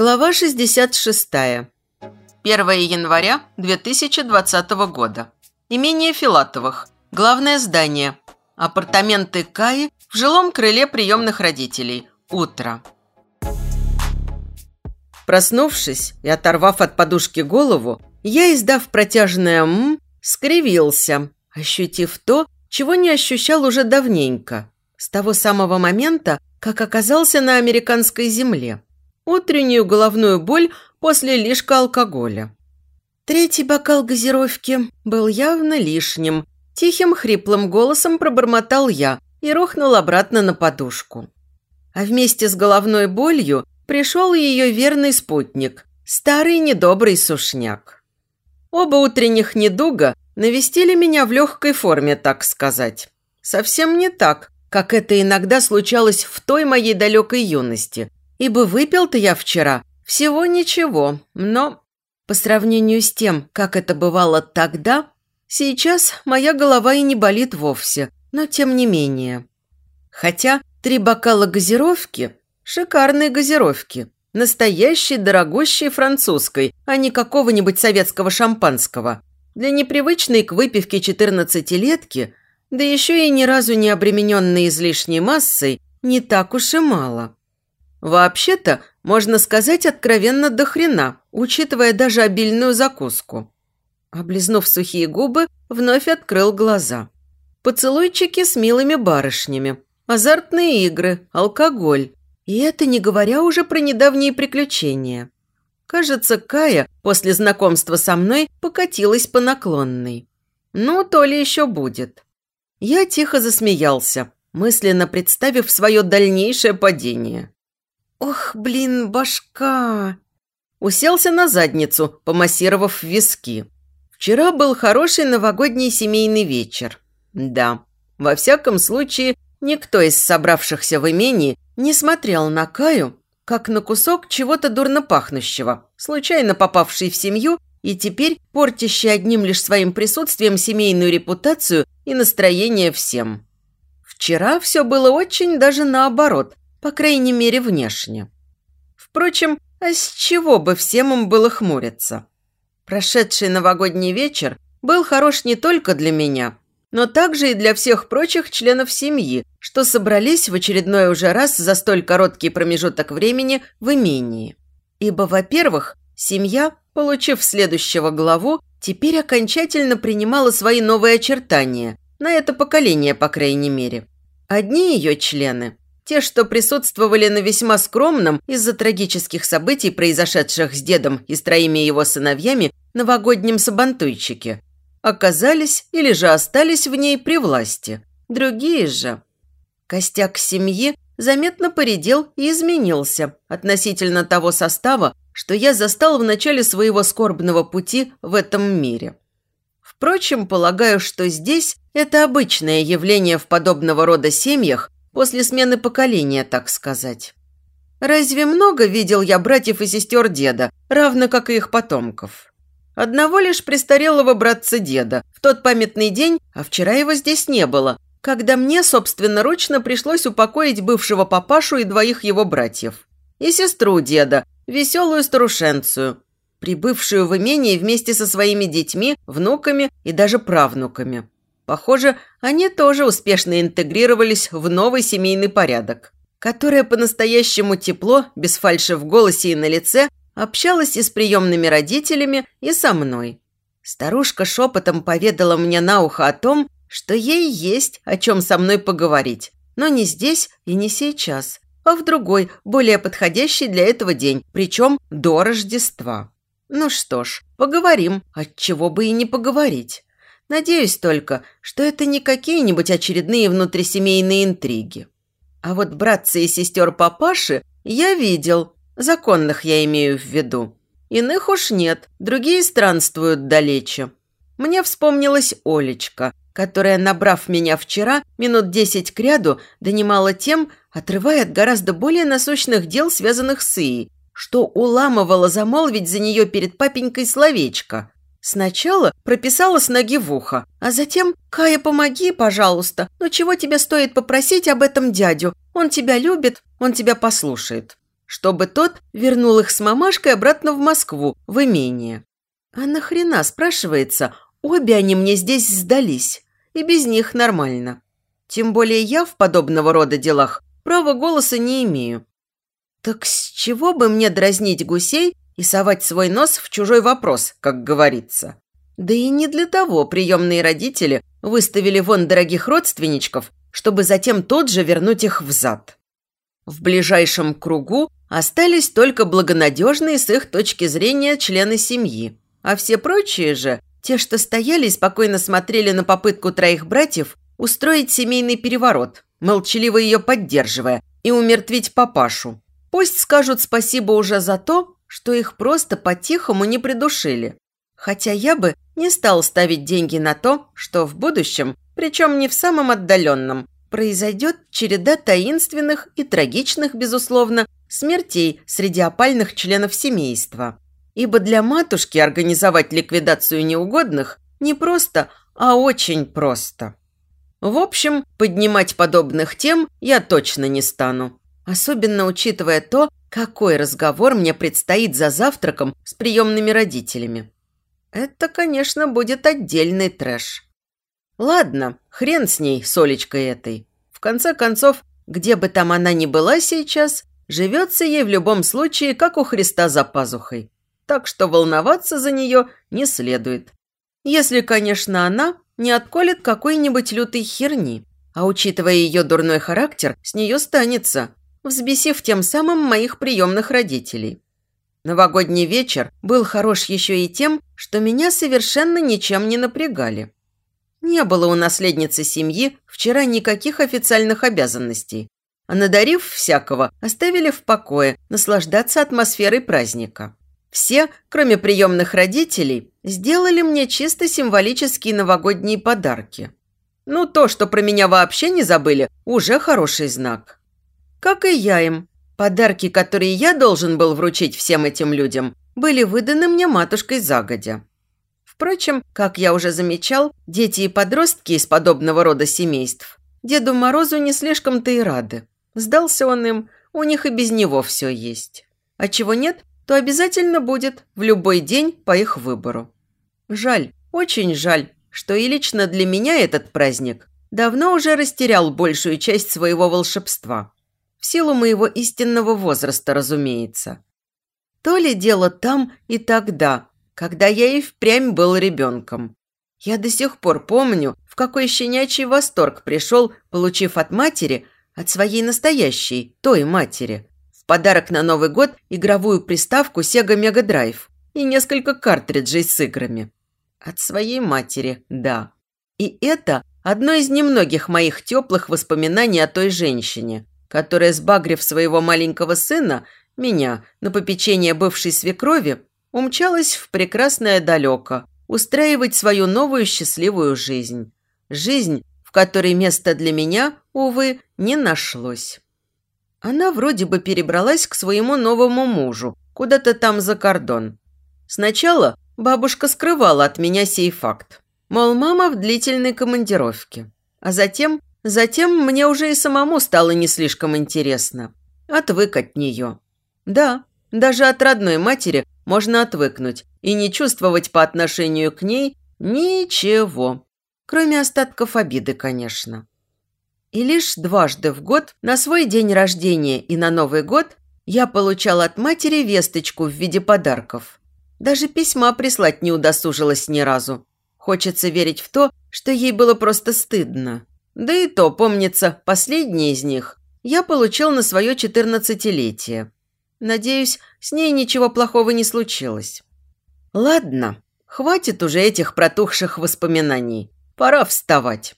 Глава 66. 1 января 2020 года. Имение Филатовых. Главное здание. Апартаменты Каи в жилом крыле приемных родителей. Утро. Проснувшись и оторвав от подушки голову, я, издав протяжное «м», скривился, ощутив то, чего не ощущал уже давненько, с того самого момента, как оказался на американской земле. Утреннюю головную боль после лишка алкоголя. Третий бокал газировки был явно лишним. Тихим хриплым голосом пробормотал я и рухнул обратно на подушку. А вместе с головной болью пришел ее верный спутник, старый недобрый сушняк. Оба утренних недуга навестили меня в легкой форме, так сказать. Совсем не так, как это иногда случалось в той моей далекой юности, ибо выпил-то я вчера всего ничего, но по сравнению с тем, как это бывало тогда, сейчас моя голова и не болит вовсе, но тем не менее. Хотя три бокала газировки – шикарные газировки, настоящей дорогущей французской, а не какого-нибудь советского шампанского. Для непривычной к выпивке 14-летки, да еще и ни разу не обремененной излишней массой, не так уж и мало. Вообще-то, можно сказать откровенно до хрена, учитывая даже обильную закуску. Облизнув сухие губы, вновь открыл глаза. Поцелуйчики с милыми барышнями, азартные игры, алкоголь. И это не говоря уже про недавние приключения. Кажется, Кая после знакомства со мной покатилась по наклонной. Ну, то ли еще будет. Я тихо засмеялся, мысленно представив свое дальнейшее падение. «Ох, блин, башка!» Уселся на задницу, помассировав виски. Вчера был хороший новогодний семейный вечер. Да, во всяком случае, никто из собравшихся в имении не смотрел на Каю, как на кусок чего-то дурно пахнущего, случайно попавший в семью и теперь портящий одним лишь своим присутствием семейную репутацию и настроение всем. Вчера все было очень даже наоборот, по крайней мере, внешне. Впрочем, а с чего бы всем им было хмуриться? Прошедший новогодний вечер был хорош не только для меня, но также и для всех прочих членов семьи, что собрались в очередной уже раз за столь короткий промежуток времени в имении. Ибо, во-первых, семья, получив следующего главу, теперь окончательно принимала свои новые очертания, на это поколение, по крайней мере. Одни ее члены те, что присутствовали на весьма скромном из-за трагических событий, произошедших с дедом и с троими его сыновьями, новогоднем сабантуйчике, оказались или же остались в ней при власти. Другие же. Костяк семьи заметно поредел и изменился относительно того состава, что я застал в начале своего скорбного пути в этом мире. Впрочем, полагаю, что здесь это обычное явление в подобного рода семьях, После смены поколения, так сказать. Разве много видел я братьев и сестер деда, равно как и их потомков? Одного лишь престарелого братца деда в тот памятный день, а вчера его здесь не было, когда мне собственноручно пришлось упокоить бывшего папашу и двоих его братьев. И сестру деда, веселую старушенцию, прибывшую в имение вместе со своими детьми, внуками и даже правнуками. Похоже, они тоже успешно интегрировались в новый семейный порядок, которая по-настоящему тепло, без фальши в голосе и на лице, общалась и с приемными родителями, и со мной. Старушка шепотом поведала мне на ухо о том, что ей есть о чем со мной поговорить, но не здесь и не сейчас, а в другой, более подходящий для этого день, причем до Рождества. Ну что ж, поговорим, от чего бы и не поговорить. Надеюсь только, что это не какие-нибудь очередные внутрисемейные интриги. А вот братца и сестер папаши я видел, законных я имею в виду. Иных уж нет, другие странствуют далече. Мне вспомнилась Олечка, которая, набрав меня вчера, минут десять кряду, донимала тем, отрывая от гораздо более насущных дел, связанных с Ией, что уламывала замолвить за нее перед папенькой словечко, Сначала прописала с ноги в ухо, а затем «Кая, помоги, пожалуйста, но чего тебе стоит попросить об этом дядю? Он тебя любит, он тебя послушает». чтобы тот вернул их с мамашкой обратно в Москву, в имение. А нахрена, спрашивается, обе они мне здесь сдались, и без них нормально. Тем более я в подобного рода делах права голоса не имею. Так с чего бы мне дразнить гусей и совать свой нос в чужой вопрос, как говорится? Да и не для того приемные родители выставили вон дорогих родственничков, чтобы затем тот же вернуть их взад. В ближайшем кругу остались только благонадежные с их точки зрения члены семьи, а все прочие же, те, что стояли и спокойно смотрели на попытку троих братьев устроить семейный переворот, молчаливо ее поддерживая, и умертвить папашу. Пусть скажут спасибо уже за то, что их просто по-тихому не придушили. Хотя я бы не стал ставить деньги на то, что в будущем, причем не в самом отдаленном, произойдет череда таинственных и трагичных, безусловно, смертей среди опальных членов семейства. Ибо для матушки организовать ликвидацию неугодных не просто, а очень просто. В общем, поднимать подобных тем я точно не стану. Особенно учитывая то, какой разговор мне предстоит за завтраком с приемными родителями. Это, конечно, будет отдельный трэш. Ладно, хрен с ней, Солечкой этой. В конце концов, где бы там она ни была сейчас, живется ей в любом случае, как у Христа за пазухой. Так что волноваться за нее не следует. Если, конечно, она не отколет какой-нибудь лютой херни. А учитывая ее дурной характер, с нее станется, взбесив тем самым моих приемных родителей. Новогодний вечер был хорош еще и тем, что меня совершенно ничем не напрягали. Не было у наследницы семьи вчера никаких официальных обязанностей, а надарив всякого, оставили в покое наслаждаться атмосферой праздника. Все, кроме приемных родителей, сделали мне чисто символические новогодние подарки. Ну, то, что про меня вообще не забыли, уже хороший знак. Как и я им, Подарки, которые я должен был вручить всем этим людям, были выданы мне матушкой загодя. Впрочем, как я уже замечал, дети и подростки из подобного рода семейств Деду Морозу не слишком-то и рады. Сдался он им, у них и без него все есть. А чего нет, то обязательно будет в любой день по их выбору. Жаль, очень жаль, что и лично для меня этот праздник давно уже растерял большую часть своего волшебства. В силу моего истинного возраста, разумеется. То ли дело там и тогда, когда я и впрямь был ребенком. Я до сих пор помню, в какой щенячий восторг пришел, получив от матери, от своей настоящей, той матери, в подарок на Новый год игровую приставку Sega Mega Drive и несколько картриджей с играми. От своей матери, да. И это одно из немногих моих теплых воспоминаний о той женщине, которая, сбагрив своего маленького сына, меня, на попечение бывшей свекрови, умчалась в прекрасное далеко, устраивать свою новую счастливую жизнь. Жизнь, в которой места для меня, увы, не нашлось. Она вроде бы перебралась к своему новому мужу, куда-то там за кордон. Сначала бабушка скрывала от меня сей факт. Мол, мама в длительной командировке. А затем Затем мне уже и самому стало не слишком интересно. Отвык от нее. Да, даже от родной матери можно отвыкнуть и не чувствовать по отношению к ней ничего. Кроме остатков обиды, конечно. И лишь дважды в год, на свой день рождения и на Новый год, я получал от матери весточку в виде подарков. Даже письма прислать не удосужилась ни разу. Хочется верить в то, что ей было просто стыдно. Да и то, помнится, последний из них я получил на свое четырнадцатилетие. Надеюсь, с ней ничего плохого не случилось. Ладно, хватит уже этих протухших воспоминаний. Пора вставать.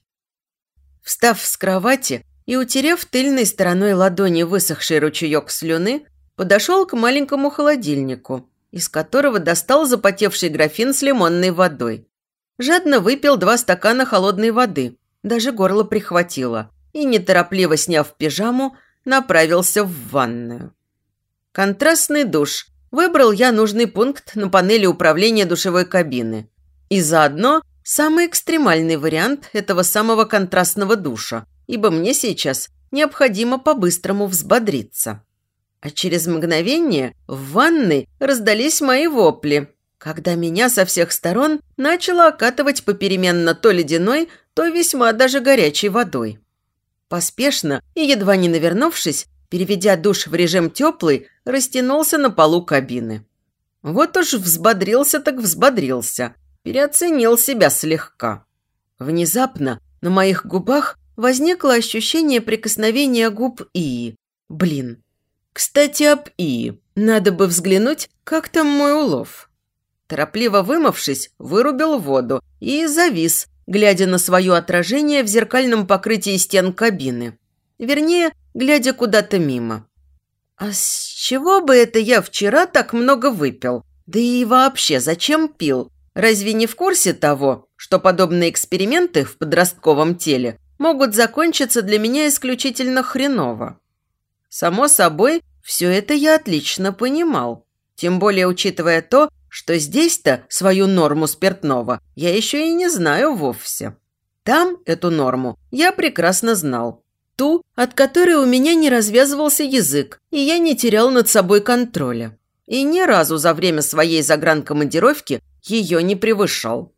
Встав с кровати и утерев тыльной стороной ладони высохший ручеек слюны, подошел к маленькому холодильнику, из которого достал запотевший графин с лимонной водой. Жадно выпил два стакана холодной воды, даже горло прихватило, и, неторопливо сняв пижаму, направился в ванную. Контрастный душ. Выбрал я нужный пункт на панели управления душевой кабины. И заодно самый экстремальный вариант этого самого контрастного душа, ибо мне сейчас необходимо по-быстрому взбодриться. А через мгновение в ванной раздались мои вопли, когда меня со всех сторон начало окатывать попеременно то ледяной, то весьма даже горячей водой. Поспешно и едва не навернувшись, переведя душ в режим теплый, растянулся на полу кабины. Вот уж взбодрился так взбодрился, переоценил себя слегка. Внезапно на моих губах возникло ощущение прикосновения губ Ии. Блин. Кстати, об Ии. Надо бы взглянуть, как там мой улов. Торопливо вымывшись, вырубил воду и завис, глядя на свое отражение в зеркальном покрытии стен кабины. Вернее, глядя куда-то мимо. А с чего бы это я вчера так много выпил? Да и вообще, зачем пил? Разве не в курсе того, что подобные эксперименты в подростковом теле могут закончиться для меня исключительно хреново? Само собой, все это я отлично понимал. Тем более учитывая то, что здесь-то свою норму спиртного я еще и не знаю вовсе. Там эту норму я прекрасно знал. Ту, от которой у меня не развязывался язык, и я не терял над собой контроля. И ни разу за время своей загранкомандировки ее не превышал.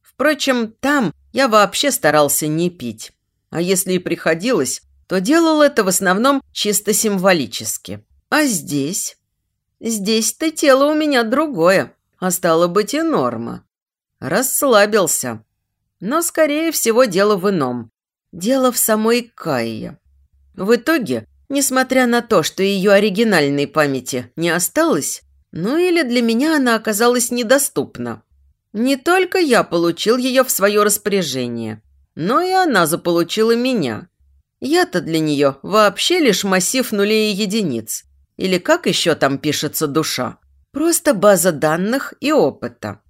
Впрочем, там я вообще старался не пить. А если и приходилось, то делал это в основном чисто символически. А здесь? Здесь-то тело у меня другое, а стало быть и норма. Расслабился. Но, скорее всего, дело в ином. Дело в самой Кайе. В итоге, несмотря на то, что ее оригинальной памяти не осталось, ну или для меня она оказалась недоступна. Не только я получил ее в свое распоряжение, но и она заполучила меня. Я-то для нее вообще лишь массив нулей и единиц. Или как еще там пишется душа? Просто база данных и опыта.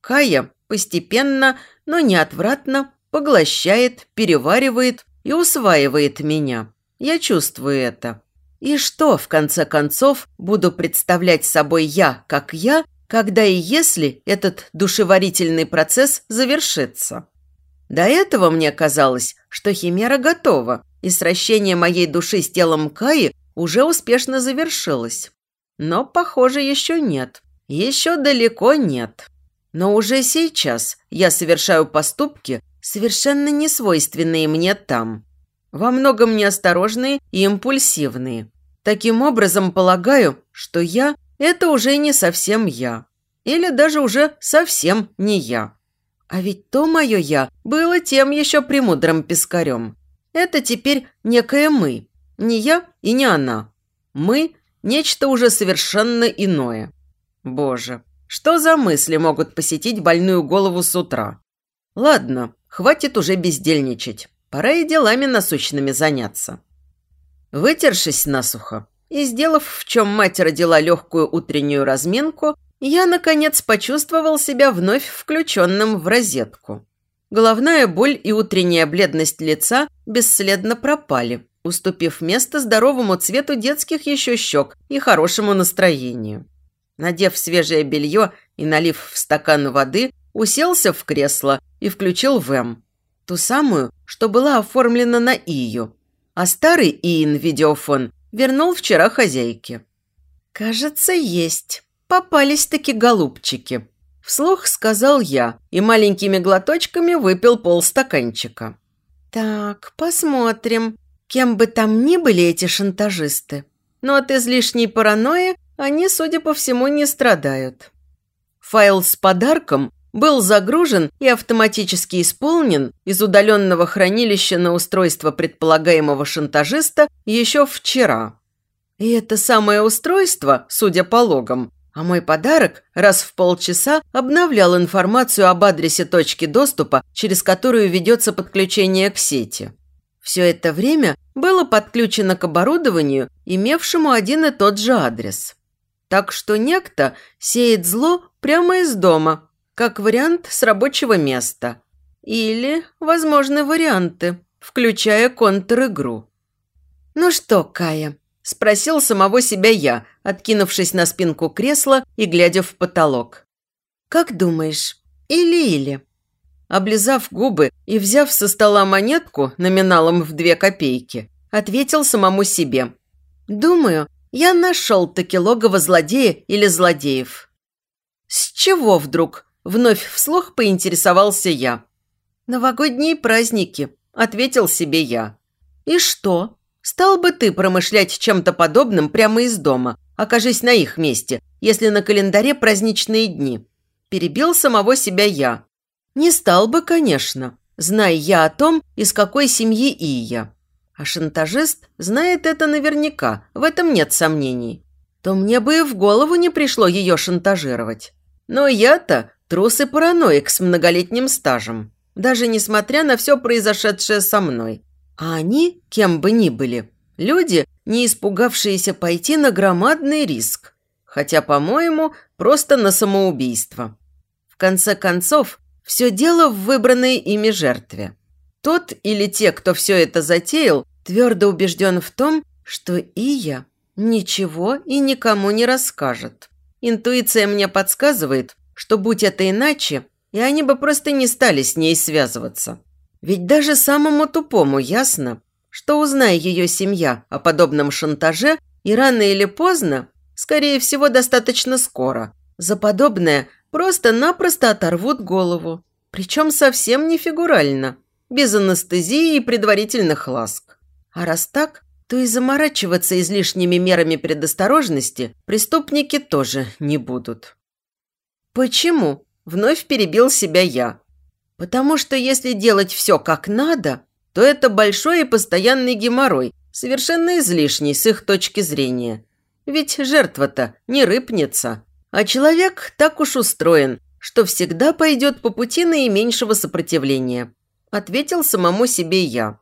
Кая постепенно, но неотвратно поглощает, переваривает и усваивает меня. Я чувствую это. И что, в конце концов, буду представлять собой я, как я, когда и если этот душеварительный процесс завершится? До этого мне казалось, что химера готова, и сращение моей души с телом Каи уже успешно завершилось. Но, похоже, еще нет. Еще далеко нет. Но уже сейчас я совершаю поступки, совершенно несвойственные мне там. Во многом неосторожные и импульсивные. Таким образом, полагаю, что я – это уже не совсем я. Или даже уже совсем не я. А ведь то мое «я» было тем еще премудрым пескарем. Это теперь некое «мы». Не я и не она. Мы Нечто уже совершенно иное. Боже, что за мысли могут посетить больную голову с утра? Ладно, хватит уже бездельничать. Пора и делами насущными заняться. Вытершись насухо и сделав, в чем мать родила легкую утреннюю разминку, я, наконец, почувствовал себя вновь включенным в розетку. Головная боль и утренняя бледность лица бесследно пропали, уступив место здоровому цвету детских еще щек и хорошему настроению. Надев свежее белье и налив в стакан воды, уселся в кресло и включил ВЭМ. Ту самую, что была оформлена на Ию. А старый Иин видеофон вернул вчера хозяйке. «Кажется, есть. Попались-таки голубчики», – вслух сказал я и маленькими глоточками выпил полстаканчика. «Так, посмотрим, Кем бы там ни были эти шантажисты, но от излишней паранойи они, судя по всему, не страдают. Файл с подарком был загружен и автоматически исполнен из удаленного хранилища на устройство предполагаемого шантажиста еще вчера. И это самое устройство, судя по логам, а мой подарок раз в полчаса обновлял информацию об адресе точки доступа, через которую ведется подключение к сети. Все это время было подключено к оборудованию, имевшему один и тот же адрес. Так что некто сеет зло прямо из дома, как вариант с рабочего места. Или возможны варианты, включая контр-игру. «Ну что, Кая?» – спросил самого себя я, откинувшись на спинку кресла и глядя в потолок. «Как думаешь, или-или?» Облизав губы и взяв со стола монетку номиналом в две копейки, ответил самому себе. «Думаю, Я нашел-таки логово злодея или злодеев. С чего вдруг? Вновь вслух поинтересовался я. «Новогодние праздники», – ответил себе я. «И что? Стал бы ты промышлять чем-то подобным прямо из дома, окажись на их месте, если на календаре праздничные дни?» Перебил самого себя я. Не стал бы, конечно, зная я о том, из какой семьи Ия. А шантажист знает это наверняка, в этом нет сомнений. То мне бы и в голову не пришло ее шантажировать. Но я-то трус и параноик с многолетним стажем, даже несмотря на все произошедшее со мной. А они, кем бы ни были, люди, не испугавшиеся пойти на громадный риск. Хотя, по-моему, просто на самоубийство. В конце концов, все дело в выбранной ими жертве. Тот или те, кто все это затеял, твердо убежден в том, что и я ничего и никому не расскажет. Интуиция мне подсказывает, что будь это иначе, и они бы просто не стали с ней связываться. Ведь даже самому тупому ясно, что, узная ее семья о подобном шантаже, и рано или поздно, скорее всего, достаточно скоро, за подобное просто-напросто оторвут голову. Причем совсем не фигурально, без анестезии и предварительных ласк. А раз так, то и заморачиваться излишними мерами предосторожности преступники тоже не будут. «Почему?» – вновь перебил себя я. Потому что если делать все как надо, то это большой и постоянный геморрой, совершенно излишний с их точки зрения. Ведь жертва-то не рыпнется, а человек так уж устроен, что всегда пойдет по пути наименьшего сопротивления. Ответил самому себе я.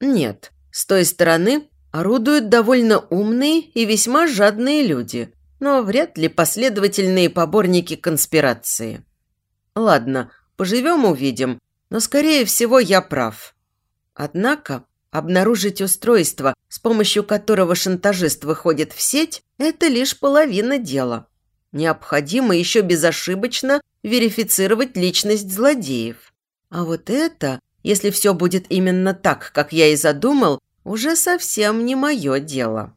Нет, с той стороны орудуют довольно умные и весьма жадные люди, но вряд ли последовательные поборники конспирации. Ладно, Поживем – увидим, но, скорее всего, я прав. Однако обнаружить устройство, с помощью которого шантажист выходит в сеть – это лишь половина дела. Необходимо еще безошибочно верифицировать личность злодеев. А вот это, если все будет именно так, как я и задумал, уже совсем не мое дело.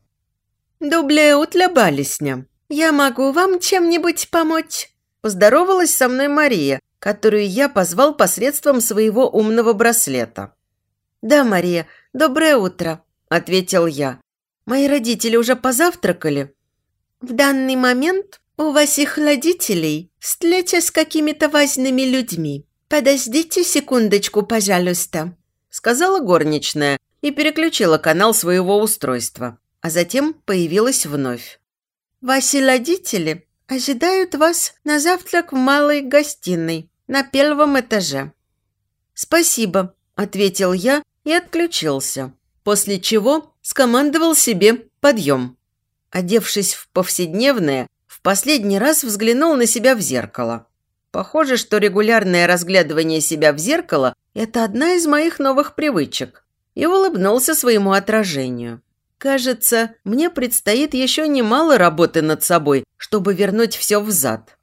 «Дубле утля балесня. Я могу вам чем-нибудь помочь?» Поздоровалась со мной Мария, которую я позвал посредством своего умного браслета. «Да, Мария, доброе утро», – ответил я. «Мои родители уже позавтракали?» «В данный момент у вас их родителей встреча с какими-то важными людьми. Подождите секундочку, пожалуйста», – сказала горничная и переключила канал своего устройства, а затем появилась вновь. «Ваши родители ожидают вас на завтрак в малой гостиной на первом этаже». «Спасибо», – ответил я и отключился, после чего скомандовал себе подъем. Одевшись в повседневное, в последний раз взглянул на себя в зеркало. Похоже, что регулярное разглядывание себя в зеркало – это одна из моих новых привычек. И улыбнулся своему отражению. Кажется, мне предстоит еще немало работы над собой, чтобы вернуть все взад.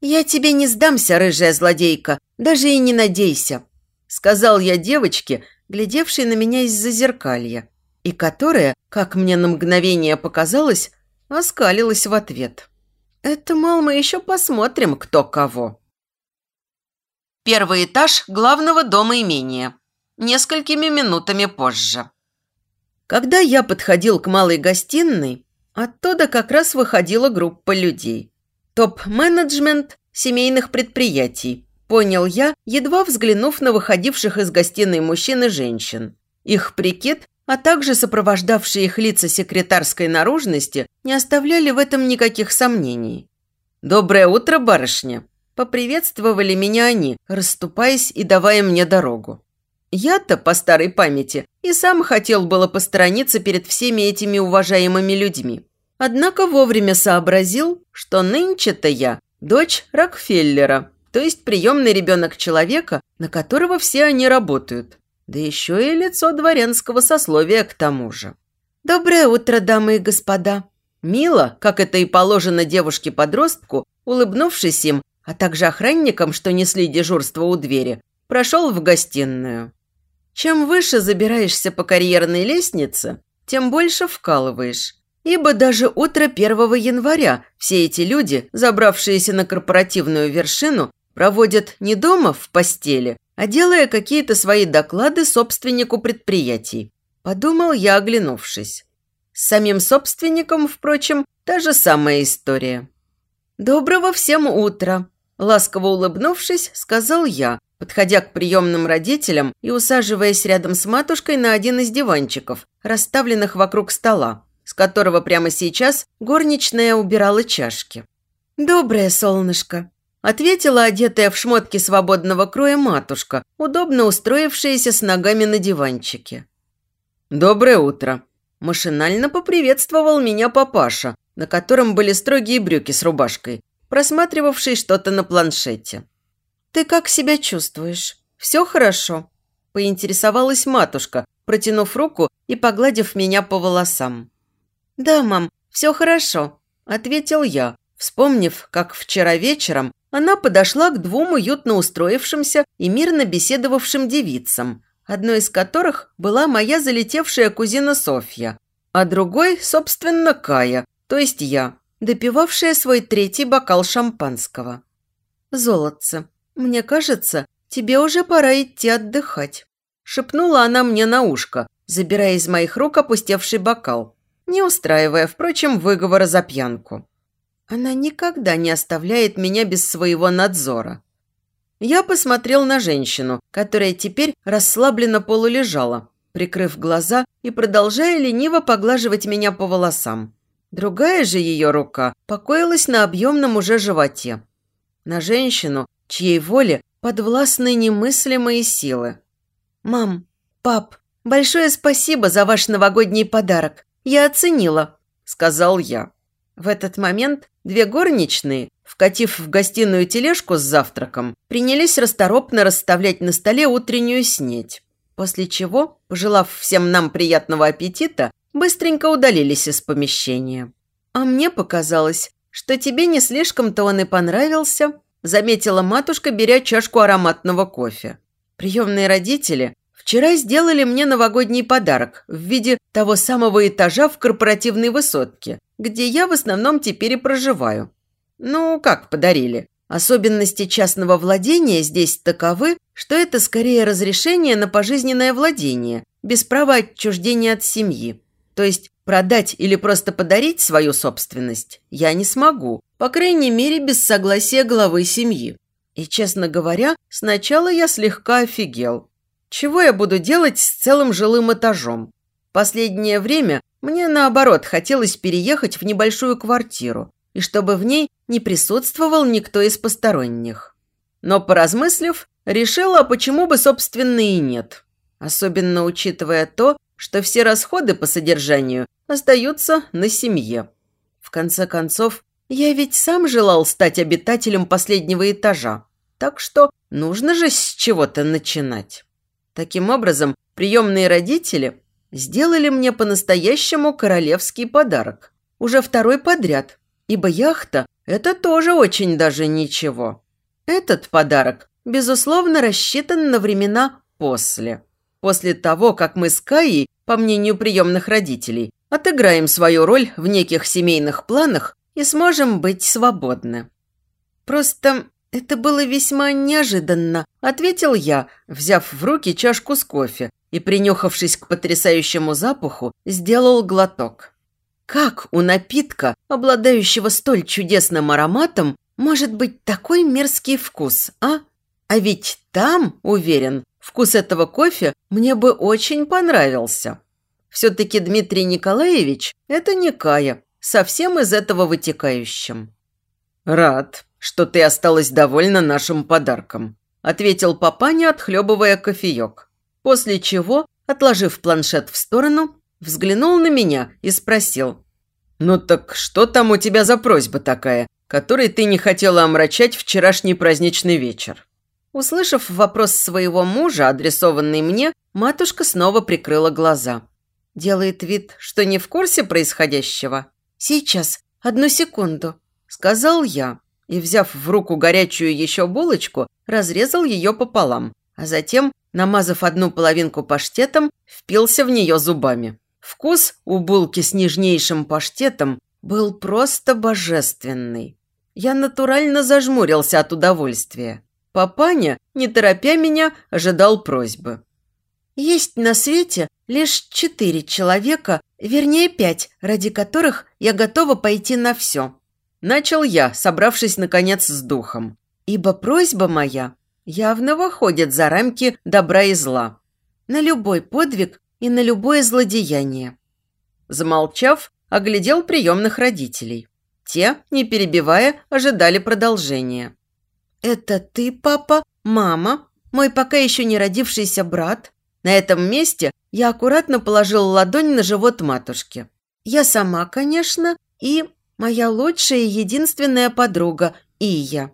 «Я тебе не сдамся, рыжая злодейка, даже и не надейся», сказал я девочке, глядевшей на меня из-за зеркалья, и которая, как мне на мгновение показалось, оскалилась в ответ. «Это, мол, мы еще посмотрим, кто кого». Первый этаж главного дома имения. Несколькими минутами позже. Когда я подходил к малой гостиной, оттуда как раз выходила группа людей. Топ-менеджмент семейных предприятий, понял я, едва взглянув на выходивших из гостиной мужчин и женщин. Их прикид, а также сопровождавшие их лица секретарской наружности не оставляли в этом никаких сомнений. «Доброе утро, барышня!» Поприветствовали меня они, расступаясь и давая мне дорогу. Я-то, по старой памяти, и сам хотел было посторониться перед всеми этими уважаемыми людьми. Однако вовремя сообразил, что нынче-то я дочь Рокфеллера, то есть приемный ребенок человека, на которого все они работают. Да еще и лицо дворянского сословия к тому же. «Доброе утро, дамы и господа!» Мило, как это и положено девушке-подростку, улыбнувшись им, а также охранникам, что несли дежурство у двери, прошел в гостиную. Чем выше забираешься по карьерной лестнице, тем больше вкалываешь. ибо даже утро 1 января все эти люди, забравшиеся на корпоративную вершину, проводят не дома в постели, а делая какие-то свои доклады собственнику предприятий. Подумал я, оглянувшись. С самим собственником, впрочем, та же самая история. «Доброго всем утра!» Ласково улыбнувшись, сказал я, подходя к приемным родителям и усаживаясь рядом с матушкой на один из диванчиков, расставленных вокруг стола, с которого прямо сейчас горничная убирала чашки. «Доброе солнышко!» – ответила одетая в шмотки свободного кроя матушка, удобно устроившаяся с ногами на диванчике. «Доброе утро!» – машинально поприветствовал меня папаша, на котором были строгие брюки с рубашкой, просматривавший что-то на планшете. «Ты как себя чувствуешь? Все хорошо?» – поинтересовалась матушка, протянув руку и погладив меня по волосам. «Да, мам, все хорошо», – ответил я, вспомнив, как вчера вечером она подошла к двум уютно устроившимся и мирно беседовавшим девицам, одной из которых была моя залетевшая кузина Софья, а другой, собственно, Кая, то есть я, допивавшая свой третий бокал шампанского. «Золотце, мне кажется, тебе уже пора идти отдыхать», шепнула она мне на ушко, забирая из моих рук опустевший бокал, не устраивая, впрочем, выговора за пьянку. Она никогда не оставляет меня без своего надзора. Я посмотрел на женщину, которая теперь расслабленно полулежала, прикрыв глаза и продолжая лениво поглаживать меня по волосам. Другая же ее рука покоилась на объемном уже животе. На женщину, чьей воле подвластны немыслимые силы. «Мам, пап, большое спасибо за ваш новогодний подарок. Я оценила», – сказал я. В этот момент две горничные, вкатив в гостиную тележку с завтраком, принялись расторопно расставлять на столе утреннюю снедь. После чего, пожелав всем нам приятного аппетита, быстренько удалились из помещения. «А мне показалось, что тебе не слишком-то он и понравился», заметила матушка, беря чашку ароматного кофе. Приемные родители вчера сделали мне новогодний подарок в виде того самого этажа в корпоративной высотке, где я в основном теперь и проживаю. Ну, как подарили? Особенности частного владения здесь таковы, что это скорее разрешение на пожизненное владение, без права отчуждения от семьи. То есть продать или просто подарить свою собственность я не смогу, по крайней мере, без согласия главы семьи. И, честно говоря, сначала я слегка офигел. Чего я буду делать с целым жилым этажом? Последнее время мне, наоборот, хотелось переехать в небольшую квартиру, и чтобы в ней не присутствовал никто из посторонних. Но, поразмыслив, решила, почему бы, собственно, и нет. Особенно учитывая то, что все расходы по содержанию остаются на семье. В конце концов, я ведь сам желал стать обитателем последнего этажа, так что нужно же с чего-то начинать. Таким образом, приемные родители сделали мне по-настоящему королевский подарок. Уже второй подряд, ибо яхта – это тоже очень даже ничего. Этот подарок, безусловно, рассчитан на времена после. После того, как мы с Каей, по мнению приемных родителей, отыграем свою роль в неких семейных планах и сможем быть свободны. Просто это было весьма неожиданно, ответил я, взяв в руки чашку с кофе и, принюхавшись к потрясающему запаху, сделал глоток. Как у напитка, обладающего столь чудесным ароматом, может быть такой мерзкий вкус, а? А ведь там, уверен, Вкус этого кофе мне бы очень понравился. Все-таки Дмитрий Николаевич – это не Кая, совсем из этого вытекающим. «Рад, что ты осталась довольна нашим подарком», – ответил папаня, отхлебывая кофеек. После чего, отложив планшет в сторону, взглянул на меня и спросил. «Ну так что там у тебя за просьба такая, которой ты не хотела омрачать вчерашний праздничный вечер?» Услышав вопрос своего мужа, адресованный мне, матушка снова прикрыла глаза. Делает вид, что не в курсе происходящего. «Сейчас, одну секунду», – сказал я. И, взяв в руку горячую еще булочку, разрезал ее пополам, а затем, намазав одну половинку паштетом, впился в нее зубами. Вкус у булки с нежнейшим паштетом был просто божественный. Я натурально зажмурился от удовольствия. Папаня, не торопя меня, ожидал просьбы. Есть на свете лишь четыре человека, вернее пять, ради которых я готова пойти на все. Начал я, собравшись наконец с духом. Ибо просьба моя явно выходит за рамки добра и зла. На любой подвиг и на любое злодеяние. Замолчав, оглядел приемных родителей. Те, не перебивая, ожидали продолжения. «Это ты, папа, мама, мой пока еще не родившийся брат?» На этом месте я аккуратно положил ладонь на живот матушки. «Я сама, конечно, и моя лучшая и единственная подруга, Ия».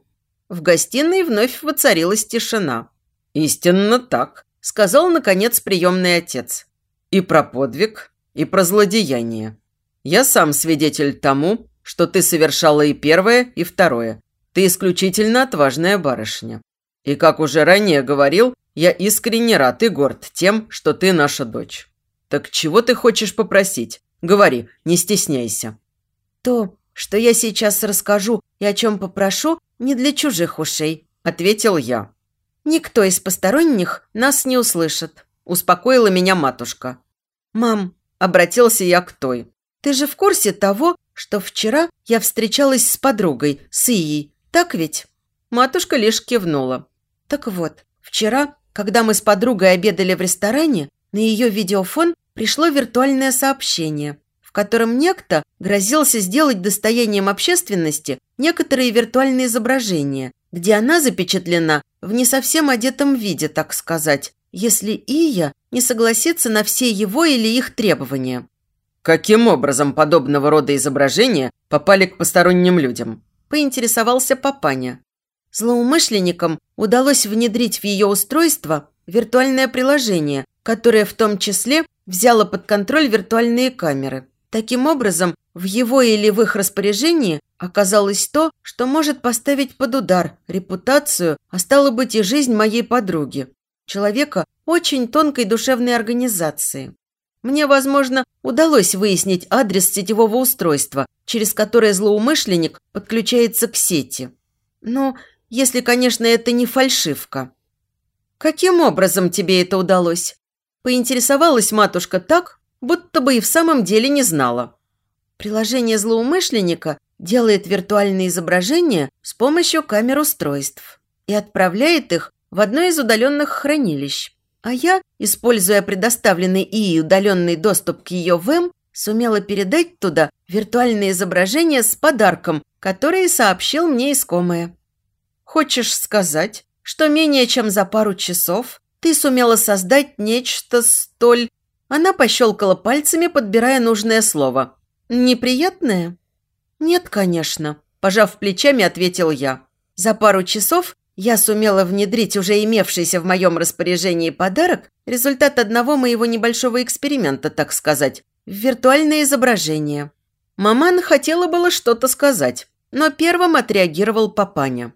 В гостиной вновь воцарилась тишина. «Истинно так», – сказал, наконец, приемный отец. «И про подвиг, и про злодеяние. Я сам свидетель тому, что ты совершала и первое, и второе. Ты исключительно отважная барышня. И, как уже ранее говорил, я искренне рад и горд тем, что ты наша дочь. Так чего ты хочешь попросить? Говори, не стесняйся». «То, что я сейчас расскажу и о чем попрошу, не для чужих ушей», – ответил я. «Никто из посторонних нас не услышит», – успокоила меня матушка. «Мам, Обратился я к той. «Ты же в курсе того, что вчера я встречалась с подругой, с Ией, так ведь?» Матушка лишь кивнула. «Так вот, вчера, когда мы с подругой обедали в ресторане, на ее видеофон пришло виртуальное сообщение, котором некто грозился сделать достоянием общественности некоторые виртуальные изображения, где она запечатлена в не совсем одетом виде, так сказать, если Ия не согласится на все его или их требования. Каким образом подобного рода изображения попали к посторонним людям? Поинтересовался Папаня. Злоумышленникам удалось внедрить в ее устройство виртуальное приложение, которое в том числе взяло под контроль виртуальные камеры. Таким образом, в его или в их распоряжении оказалось то, что может поставить под удар репутацию, а стало быть и жизнь моей подруги человека очень тонкой душевной организации. Мне, возможно, удалось выяснить адрес сетевого устройства, через которое злоумышленник подключается к сети. Но если, конечно, это не фальшивка. «Каким образом тебе это удалось?» Поинтересовалась матушка так, будто бы и в самом деле не знала. Приложение злоумышленника делает виртуальные изображения с помощью камер устройств и отправляет их в одно из удаленных хранилищ. А я, используя предоставленный ИИ удаленный доступ к ее ВЭМ, сумела передать туда виртуальное изображение с подарком, который сообщил мне искомое. Хочешь сказать, что менее чем за пару часов ты сумела создать нечто столь... Она пощелкала пальцами, подбирая нужное слово. «Неприятное?» «Нет, конечно», – пожав плечами, ответил я. «За пару часов я сумела внедрить уже имевшийся в моем распоряжении подарок, результат одного моего небольшого эксперимента, так сказать, в виртуальное изображение. Маман хотела было что-то сказать, но первым отреагировал папаня.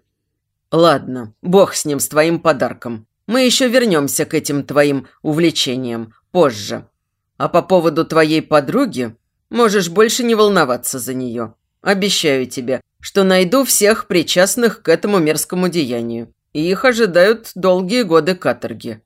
«Ладно, бог с ним, с твоим подарком. Мы еще вернемся к этим твоим увлечениям позже. А по поводу твоей подруги можешь больше не волноваться за нее. Обещаю тебе, что найду всех причастных к этому мерзкому деянию. И их ожидают долгие годы каторги».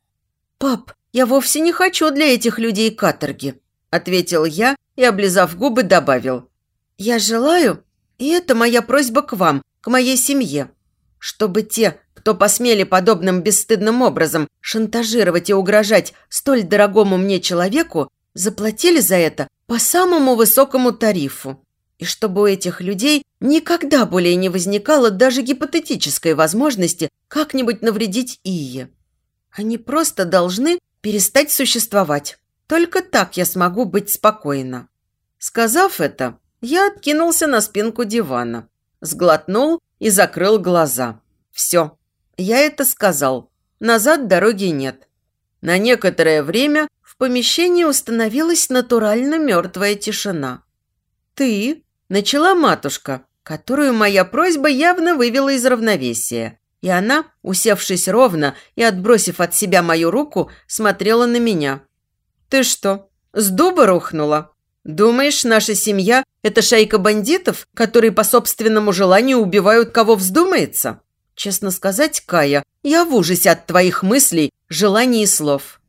«Пап, я вовсе не хочу для этих людей каторги», – ответил я и, облизав губы, добавил. «Я желаю, и это моя просьба к вам, к моей семье, чтобы те, кто посмели подобным бесстыдным образом шантажировать и угрожать столь дорогому мне человеку, заплатили за это по самому высокому тарифу и чтобы у этих людей никогда более не возникало даже гипотетической возможности как-нибудь навредить Ие. Они просто должны перестать существовать. Только так я смогу быть спокойна. Сказав это, я откинулся на спинку дивана, сглотнул и закрыл глаза. Все, я это сказал. Назад дороги нет. На некоторое время в помещении установилась натурально мертвая тишина. «Ты?» Начала матушка, которую моя просьба явно вывела из равновесия. И она, усевшись ровно и отбросив от себя мою руку, смотрела на меня. «Ты что, С дуба рухнула. Думаешь, наша семья – это шайка бандитов, которые по собственному желанию убивают кого вздумается? Честно сказать, Кая, я в ужасе от твоих мыслей, желаний и слов.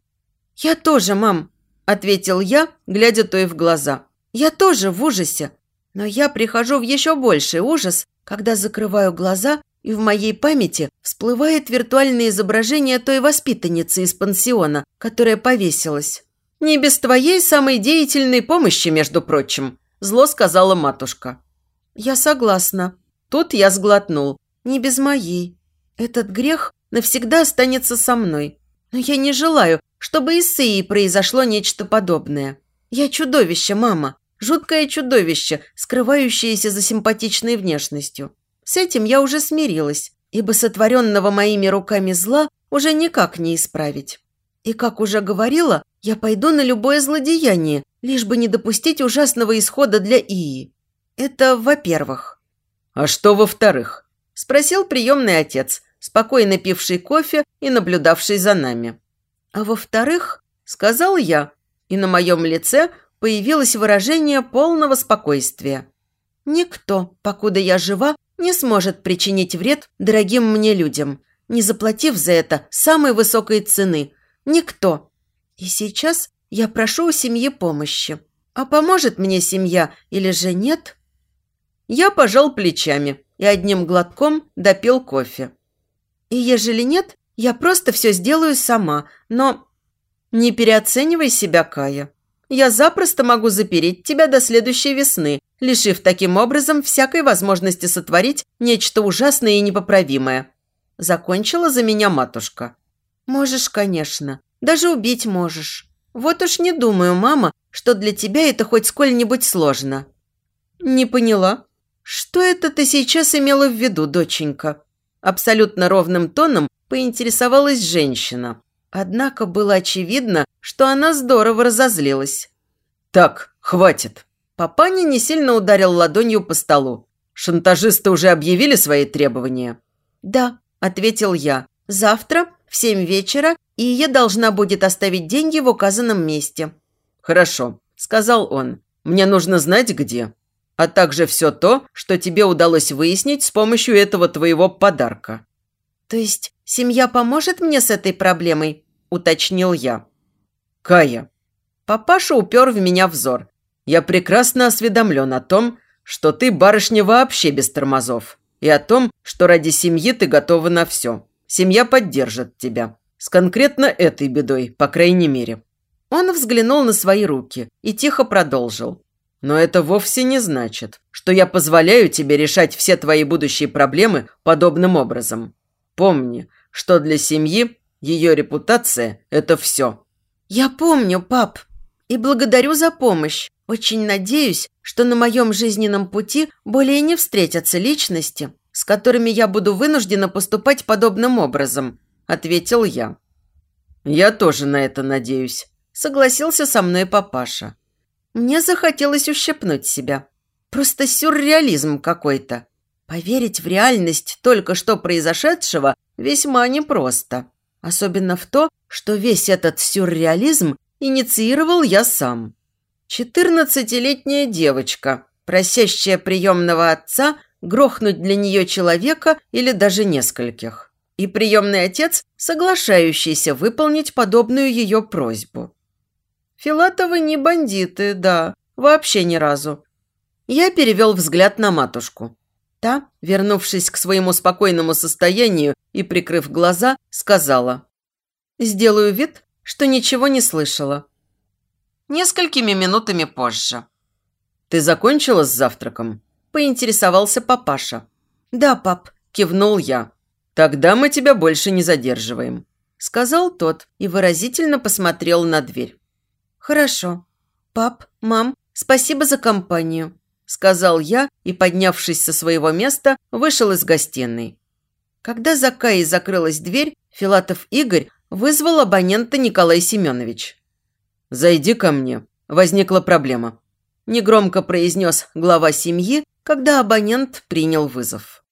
Я тоже, мам, ответил я, глядя той в глаза. Я тоже в ужасе. Но я прихожу в еще больший ужас, когда закрываю глаза, и в моей памяти всплывает виртуальное изображение той воспитанницы из пансиона, которая повесилась. «Не без твоей самой деятельной помощи, между прочим», – зло сказала матушка. «Я согласна». Тут я сглотнул. «Не без моей. Этот грех навсегда останется со мной. Но я не желаю, чтобы и с Ией произошло нечто подобное. Я чудовище, мама. Жуткое чудовище, скрывающееся за симпатичной внешностью. С этим я уже смирилась, ибо сотворенного моими руками зла уже никак не исправить. И, как уже говорила, я пойду на любое злодеяние, лишь бы не допустить ужасного исхода для Ии. Это во-первых. «А что во-вторых?» – спросил приемный отец, спокойно пивший кофе и наблюдавший за нами. «А во-вторых, – сказал я, и на моем лице появилось выражение полного спокойствия. Никто, покуда я жива, не сможет причинить вред дорогим мне людям, не заплатив за это самой высокой цены – Никто. И сейчас я прошу у семьи помощи. А поможет мне семья или же нет? Я пожал плечами и одним глотком допил кофе. И ежели нет, я просто все сделаю сама, но... Не переоценивай себя, Кая. Я запросто могу запереть тебя до следующей весны, лишив таким образом всякой возможности сотворить нечто ужасное и непоправимое. Закончила за меня матушка. «Можешь, конечно. Даже убить можешь. Вот уж не думаю, мама, что для тебя это хоть сколь-нибудь сложно». «Не поняла. Что это ты сейчас имела в виду, доченька?» Абсолютно ровным тоном поинтересовалась женщина. Однако было очевидно, что она здорово разозлилась. «Так, хватит». Папаня не сильно ударил ладонью по столу. «Шантажисты уже объявили свои требования?» «Да», – ответил я. «Завтра в семь вечера Ия должна будет оставить деньги в указанном месте». «Хорошо», – сказал он. «Мне нужно знать, где. А также все то, что тебе удалось выяснить с помощью этого твоего подарка». «То есть семья поможет мне с этой проблемой?» – уточнил я. «Кая». Папаша упер в меня взор. «Я прекрасно осведомлен о том, что ты барышня вообще без тормозов, и о том, что ради семьи ты готова на все. Семья поддержит тебя. С конкретно этой бедой, по крайней мере». Он взглянул на свои руки и тихо продолжил. «Но это вовсе не значит, что я позволяю тебе решать все твои будущие проблемы подобным образом. Помни, что для семьи ее репутация – это все». «Я помню, пап, и благодарю за помощь. Очень надеюсь, что на моем жизненном пути более не встретятся личности, с которыми я буду вынуждена поступать подобным образом», – ответил я. «Я тоже на это надеюсь», – согласился со мной папаша. Мне захотелось ущипнуть себя. Просто сюрреализм какой-то. Поверить в реальность только что произошедшего весьма непросто. Особенно в то, что весь этот сюрреализм инициировал я сам. Четырнадцатилетняя девочка, просящая приемного отца грохнуть для нее человека или даже нескольких. И приемный отец, соглашающийся выполнить подобную ее просьбу. Филатовы не бандиты, да, вообще ни разу. Я перевел взгляд на матушку. Та, вернувшись к своему спокойному состоянию и прикрыв глаза, сказала. «Сделаю вид, что ничего не слышала». Несколькими минутами позже. «Ты закончила с завтраком?» поинтересовался папаша. «Да, пап», – кивнул я. «Тогда мы тебя больше не задерживаем», – сказал тот и выразительно посмотрел на дверь. «Хорошо. Пап, мам, спасибо за компанию», – сказал я и, поднявшись со своего места, вышел из гостиной. Когда за Каей закрылась дверь, Филатов Игорь вызвал абонента Николай Семенович. «Зайди ко мне. Возникла проблема», – негромко произнес глава семьи, когда абонент принял вызов.